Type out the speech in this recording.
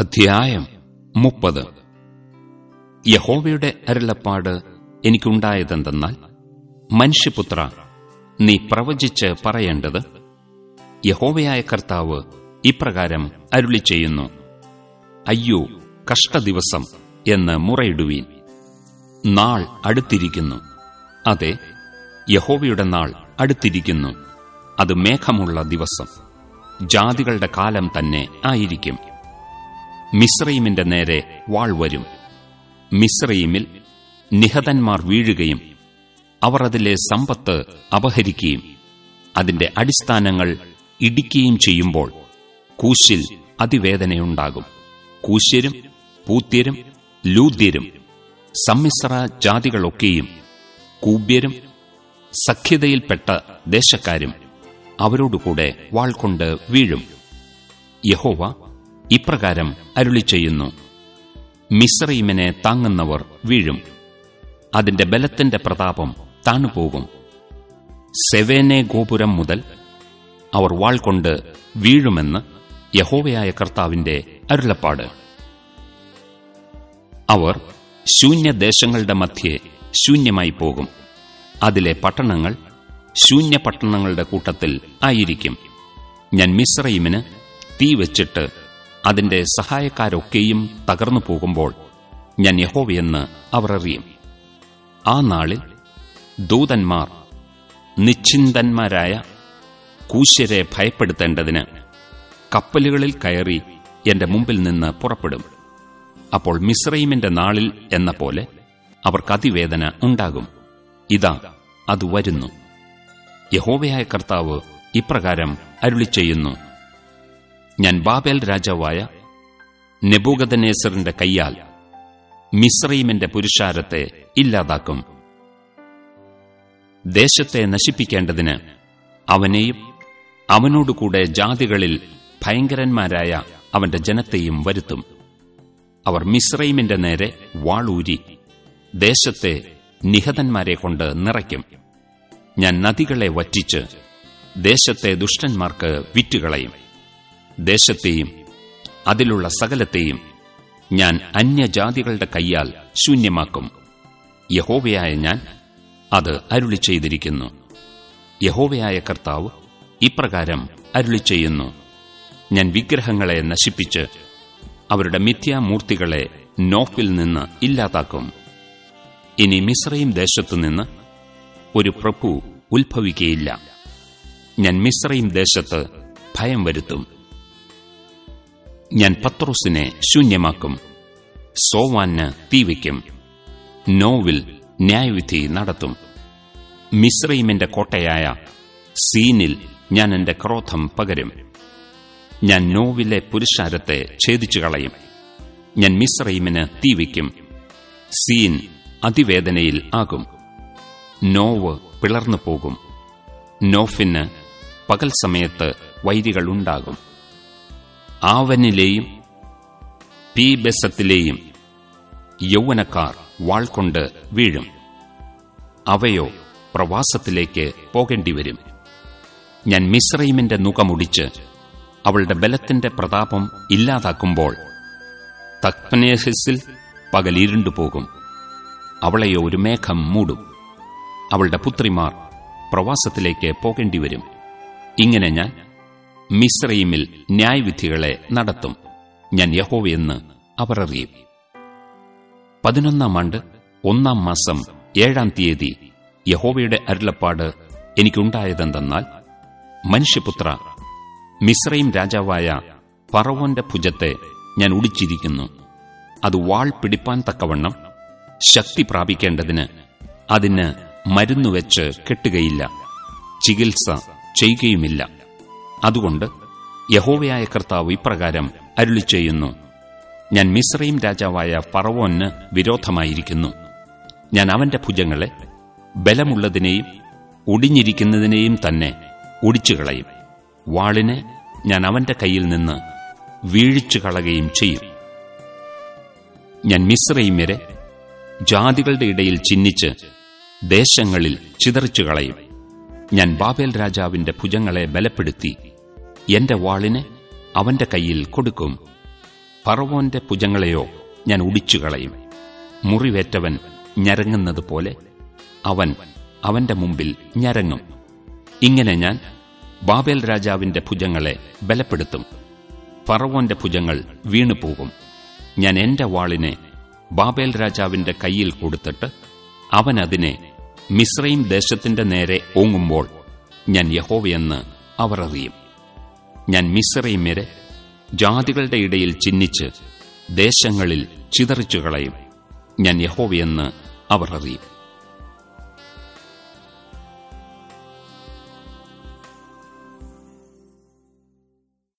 അധ്യായം മുപ്പത്. യഹോവയുടെ അരുളപ്പാട് എനിക്കുണ്ടായതെന്തെന്നാൽ മനുഷ്യപുത്ര നീ പ്രവചിച്ച് പറയേണ്ടത് യഹോവയായ കർത്താവ് ഇപ്രകാരം അരുളി ചെയ്യുന്നു അയ്യോ കഷ്ടദിവസം എന്ന് മുറയിടുവീൻ. നാൾ അടുത്തിരിക്കുന്നു. അതെ യഹോവയുടെ നാൾ അടുത്തിരിക്കുന്നു. അത് മേഘമുള്ള ദിവസം. ജാതികളുടെ കാലം തന്നെ ആയിരിക്കും. മിശ്രൈമിന്റെ നേരെ വാൾ വരും. മിശ്രൈമിൽ നിഹതന്മാർ വീഴുകയും അവർ അതിലെ സമ്പത്ത് അപഹരിക്കുകയും അതിന്റെ അടിസ്ഥാനങ്ങൾ ഇടിക്കുകയും ചെയ്യുമ്പോൾ കൂശിൽ അതിവേദനയുണ്ടാകും. കൂശ്യരും പൂത്യരും ലൂദ്യരും സമ്മിശ്ര ജാതികളൊക്കെയും കൂബ്യരും സഖ്യതയിൽപ്പെട്ട ദേശക്കാരും അവരോടുകൂടെ വാൾ കൊണ്ട് വീഴും. യഹോവ ഇപ്രകാരം അരുളി ചെയ്യുന്നു. മിശ്രീമിനെ താങ്ങുന്നവർ വീഴും. അതിന്റെ ബലത്തിന്റെ പ്രതാപം താണുപോകും. സെവേനെ ഗോപുരം മുതൽ അവർ വാൾ കൊണ്ട് വീഴുമെന്ന് യഹോവയായ കർത്താവിന്റെ അരുളപ്പാട്. അവർ ശൂന്യദേശങ്ങളുടെ മധ്യേ ശൂന്യമായി പോകും. അതിലെ പട്ടണങ്ങൾ ശൂന്യ പട്ടണങ്ങളുടെ കൂട്ടത്തിൽ ആയിരിക്കും. ഞാൻ മിശ്രൈമിന് തീ വെച്ചിട്ട് അതിന്റെ സഹായക്കാരൊക്കെയും തകർന്നു പോകുമ്പോൾ ഞാൻ യഹോവയെന്ന് അവർ അറിയും. ആ നാളിൽ ദൂതന്മാർ നിശ്ചിന്തന്മാരായ കൂശ്യരെ ഭയപ്പെടുത്തേണ്ടതിന് കപ്പലുകളിൽ കയറി എന്റെ മുമ്പിൽ നിന്ന് പുറപ്പെടും. അപ്പോൾ മിശ്രൈമിന്റെ നാളിൽ എന്ന പോലെ അവർക്ക് അതിവേദന ഉണ്ടാകും. ഇതാ അത് വരുന്നു. യഹോവയായ കർത്താവ് ഇപ്രകാരം അരുളി ചെയ്യുന്നു ഞാൻ ബാബേൽ രാജാവായ നെബൂഗദനേസറിന്റെ കൈയാൽ മിസ്രൈമിന്റെ പുരുഷാരത്തെ ഇല്ലാതാക്കും. ദേശത്തെ നശിപ്പിക്കേണ്ടതിന് അവനെയും അവനോടുകൂടെ ജാതികളിൽ ഭയങ്കരന്മാരായ അവന്റെ ജനത്തെയും വരുത്തും. അവർ മിസ്രൈമിന്റെ നേരെ വാളൂരി ദേശത്തെ നിഹതന്മാരെ കൊണ്ട് നിറയ്ക്കും. ഞാൻ നദികളെ വറ്റിച്ച് ദേശത്തെ ദുഷ്ടന്മാർക്ക് വിറ്റുകളയും. ദേശത്തെയും അതിലുള്ള സകലത്തെയും ഞാൻ അന്യജാതികളുടെ കൈയാൽ ശൂന്യമാക്കും. യഹോവയായ ഞാൻ അത് അരുളി ചെയ്തിരിക്കുന്നു. യഹോവയായ കർത്താവ് ഇപ്രകാരം അരുളി ചെയ്യുന്നു. ഞാൻ വിഗ്രഹങ്ങളെ നശിപ്പിച്ച് അവരുടെ മിഥ്യാമൂർത്തികളെ നോഫിൽ നിന്ന് ഇല്ലാതാക്കും. ഇനി മിശ്രയും ദേശത്തുനിന്ന് ഒരു പ്രഭു ഉത്ഭവിക്കുകയില്ല. ഞാൻ മിശ്രയും ദേശത്ത് ഭയം വരുത്തും. ഞാൻ പത്രോസിനെ ശൂന്യമാക്കും. സോവാന് തീവയ്ക്കും. നോവിൽ ന്യായവിധി നടത്തും. മിശ്രൈമിന്റെ കോട്ടയായ സീനിൽ ഞാൻ എന്റെ ക്രോധം പകരും. ഞാൻ നോവിലെ പുരുഷാരത്തെ ഛേദിച്ചു കളയും ഞാൻ മിശ്രൈമിന് തീവയ്ക്കും. സീൻ അതിവേദനയിൽ ആകും. നോവ് പിളർന്നു പോകും. നോഫിന് പകൽ സമയത്ത് വൈരികളുണ്ടാകും. ആവനിലെയും പീബെസത്തിലെയും യൗവനക്കാർ വാൾകൊണ്ട് വീഴും. അവയോ പ്രവാസത്തിലേക്ക് പോകേണ്ടിവരും. ഞാൻ മിശ്രൈമിന്റെ മുഖമുടിച്ച് അവളുടെ ബലത്തിന്റെ പ്രതാപം ഇല്ലാതാക്കുമ്പോൾ തക്നേഹിസിൽ പകലിരുണ്ടുപോകും അവളെയോ ഒരു മേഘം മൂടും. അവളുടെ പുത്രിമാർ പ്രവാസത്തിലേക്ക് പോകേണ്ടിവരും. ഇങ്ങനെ ഞാൻ മിശ്രൈമിൽ ന്യായവിധികളെ നടത്തും. ഞാൻ യഹോവയെന്ന് അവർ അറിയും. പതിനൊന്നാം ആണ്ട് ഒന്നാം മാസം ഏഴാം തീയതി യഹോവയുടെ അരുളപ്പാട് എനിക്കുണ്ടായതെന്തെന്നാൽ മനുഷ്യപുത്ര മിസ്രൈം രാജാവായ പറവോന്റെ ഭുജത്തെ ഞാൻ ഉടിച്ചിരിക്കുന്നു. അത് വാൾ പിടിപ്പാൻ തക്കവണ്ണം ശക്തി പ്രാപിക്കേണ്ടതിന് അതിന് മരുന്നുവെച്ച് കെട്ടുകയില്ല. ചികിത്സ ചെയ്യുകയുമില്ല. അതുകൊണ്ട് യഹോവയായ കർത്താവ് ഇപ്രകാരം അരുളി ചെയ്യുന്നു ഞാൻ മിശ്രയും രാജാവായ ഫറവോന് വിരോധമായിരിക്കുന്നു. ഞാൻ അവന്റെ ഭുജങ്ങളെ ബലമുള്ളതിനെയും ഒടിഞ്ഞിരിക്കുന്നതിനെയും തന്നെ ഒടിച്ചുകളയും. വാളിനെ ഞാൻ അവന്റെ കയ്യിൽ നിന്ന് വീഴിച്ചു കളയുകയും ചെയ്യും. ഞാൻ മിശ്രയിമരെ ജാതികളുടെ ഇടയിൽ ചിഹ്നിച്ച് ദേശങ്ങളിൽ ചിതറിച്ചു കളയും ഞാൻ ബാബേൽ രാജാവിന്റെ ഭുജങ്ങളെ ബലപ്പെടുത്തി എന്റെ വാളിനെ അവന്റെ കയ്യിൽ കൊടുക്കും. ഫറവോന്റെ ഭുജങ്ങളെയോ ഞാൻ ഉടിച്ചുകളയും. മുറിവേറ്റവൻ ഞരങ്ങുന്നത് പോലെ അവൻ അവന്റെ മുമ്പിൽ ഞരങ്ങും. ഇങ്ങനെ ഞാൻ ബാബേൽ രാജാവിന്റെ ഭുജങ്ങളെ ബലപ്പെടുത്തും. ഫറവോന്റെ ഭുജങ്ങൾ വീണുപോകും. ഞാൻ എന്റെ വാളിനെ ബാബേൽ രാജാവിന്റെ കയ്യിൽ കൊടുത്തിട്ട് അവൻ അതിനെ മിശ്രയും ദേശത്തിന്റെ നേരെ ഓങ്ങുമ്പോൾ ഞാൻ യഹോവയെന്ന് അവർ അറിയും. ഞാൻ മിശ്രയിമരെ ജാതികളുടെ ഇടയിൽ ചിഹ്നിച്ച് ദേശങ്ങളിൽ ചിതറിച്ചുകളയും. ഞാൻ യഹോവയെന്ന് അവർ അറിയും.